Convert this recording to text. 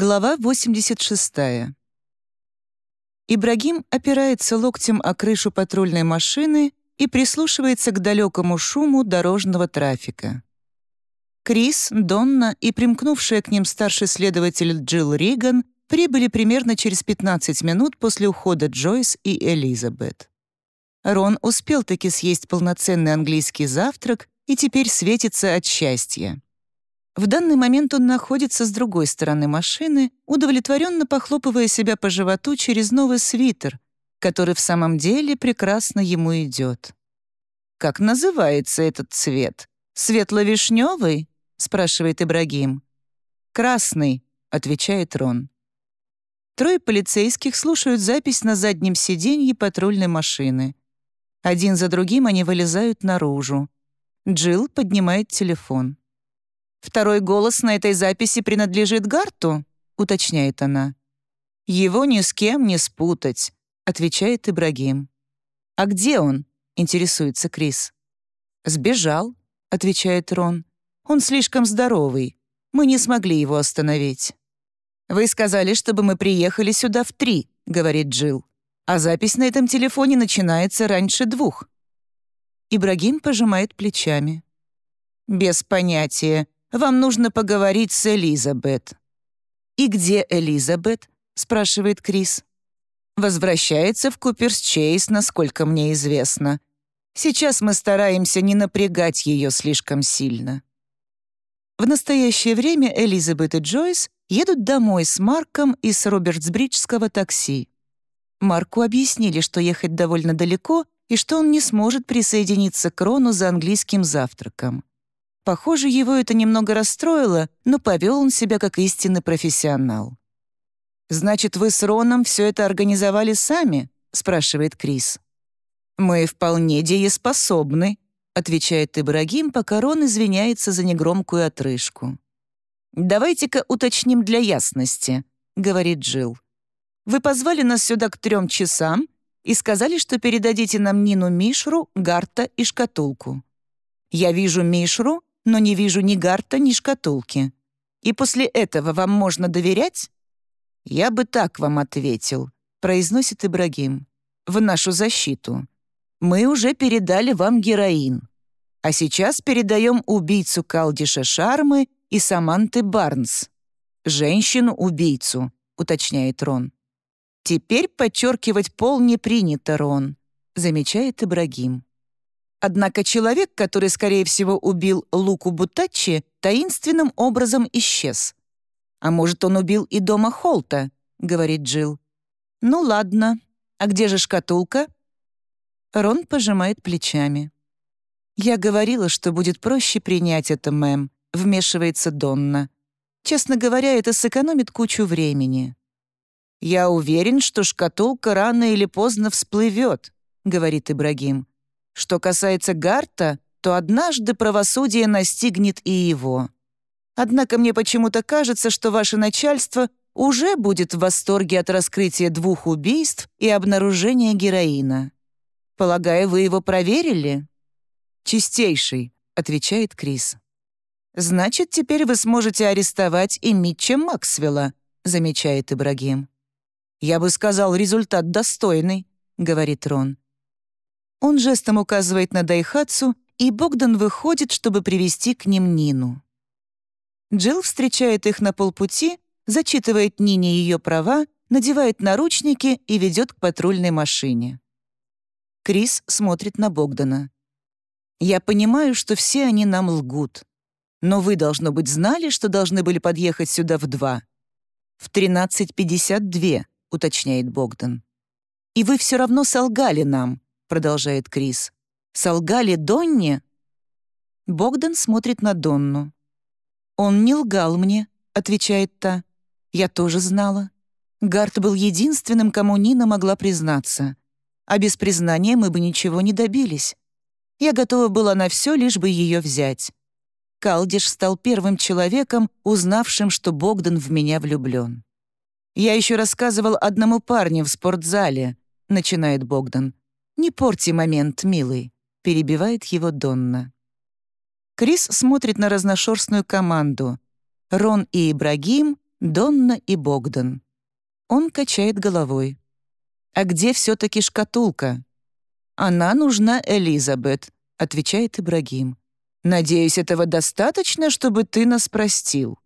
Глава 86. Ибрагим опирается локтем о крышу патрульной машины и прислушивается к далекому шуму дорожного трафика. Крис, Донна и примкнувшая к ним старший следователь Джилл Риган прибыли примерно через 15 минут после ухода Джойс и Элизабет. Рон успел таки съесть полноценный английский завтрак и теперь светится от счастья. В данный момент он находится с другой стороны машины, удовлетворенно похлопывая себя по животу через новый свитер, который в самом деле прекрасно ему идет. «Как называется этот цвет? Светло-вишневый?» — спрашивает Ибрагим. «Красный», — отвечает Рон. Трое полицейских слушают запись на заднем сиденье патрульной машины. Один за другим они вылезают наружу. Джилл поднимает телефон. «Второй голос на этой записи принадлежит Гарту», — уточняет она. «Его ни с кем не спутать», — отвечает Ибрагим. «А где он?» — интересуется Крис. «Сбежал», — отвечает Рон. «Он слишком здоровый. Мы не смогли его остановить». «Вы сказали, чтобы мы приехали сюда в три», — говорит Джилл а запись на этом телефоне начинается раньше двух. Ибрагим пожимает плечами. «Без понятия. Вам нужно поговорить с Элизабет». «И где Элизабет?» — спрашивает Крис. «Возвращается в Куперс-Чейз, насколько мне известно. Сейчас мы стараемся не напрягать ее слишком сильно». В настоящее время Элизабет и Джойс едут домой с Марком из Робертсбриджского такси. Марку объяснили, что ехать довольно далеко и что он не сможет присоединиться к Рону за английским завтраком. Похоже, его это немного расстроило, но повел он себя как истинный профессионал. «Значит, вы с Роном все это организовали сами?» — спрашивает Крис. «Мы вполне дееспособны», — отвечает Ибрагим, пока Рон извиняется за негромкую отрыжку. «Давайте-ка уточним для ясности», — говорит Джилл. Вы позвали нас сюда к трем часам и сказали, что передадите нам Нину Мишру, Гарта и шкатулку. Я вижу Мишру, но не вижу ни Гарта, ни шкатулки. И после этого вам можно доверять? Я бы так вам ответил, произносит Ибрагим. В нашу защиту. Мы уже передали вам героин. А сейчас передаем убийцу Калдиша Шармы и Саманты Барнс. Женщину-убийцу, уточняет Рон. «Теперь подчеркивать пол не принято, Рон», — замечает Ибрагим. Однако человек, который, скорее всего, убил Луку Бутаччи, таинственным образом исчез. «А может, он убил и дома Холта?» — говорит Джилл. «Ну ладно. А где же шкатулка?» Рон пожимает плечами. «Я говорила, что будет проще принять это, мэм», — вмешивается Донна. «Честно говоря, это сэкономит кучу времени». «Я уверен, что шкатулка рано или поздно всплывет», — говорит Ибрагим. «Что касается Гарта, то однажды правосудие настигнет и его. Однако мне почему-то кажется, что ваше начальство уже будет в восторге от раскрытия двух убийств и обнаружения героина. Полагаю, вы его проверили?» «Чистейший», — отвечает Крис. «Значит, теперь вы сможете арестовать и Митча Максвелла», — замечает Ибрагим. «Я бы сказал, результат достойный», — говорит Рон. Он жестом указывает на Дайхатсу, и Богдан выходит, чтобы привести к ним Нину. Джилл встречает их на полпути, зачитывает Нине ее права, надевает наручники и ведет к патрульной машине. Крис смотрит на Богдана. «Я понимаю, что все они нам лгут. Но вы, должно быть, знали, что должны были подъехать сюда в два. В 13.52, — уточняет Богдан. «И вы все равно солгали нам», — продолжает Крис. «Солгали Донне?» Богдан смотрит на Донну. «Он не лгал мне», — отвечает та. «Я тоже знала. Гарт был единственным, кому Нина могла признаться. А без признания мы бы ничего не добились. Я готова была на все, лишь бы ее взять. Калдиш стал первым человеком, узнавшим, что Богдан в меня влюблен. «Я еще рассказывал одному парню в спортзале», — начинает Богдан. «Не порти момент, милый», — перебивает его Донна. Крис смотрит на разношерстную команду. Рон и Ибрагим, Донна и Богдан. Он качает головой. «А где все-таки шкатулка?» «Она нужна Элизабет», — отвечает Ибрагим. «Надеюсь, этого достаточно, чтобы ты нас простил».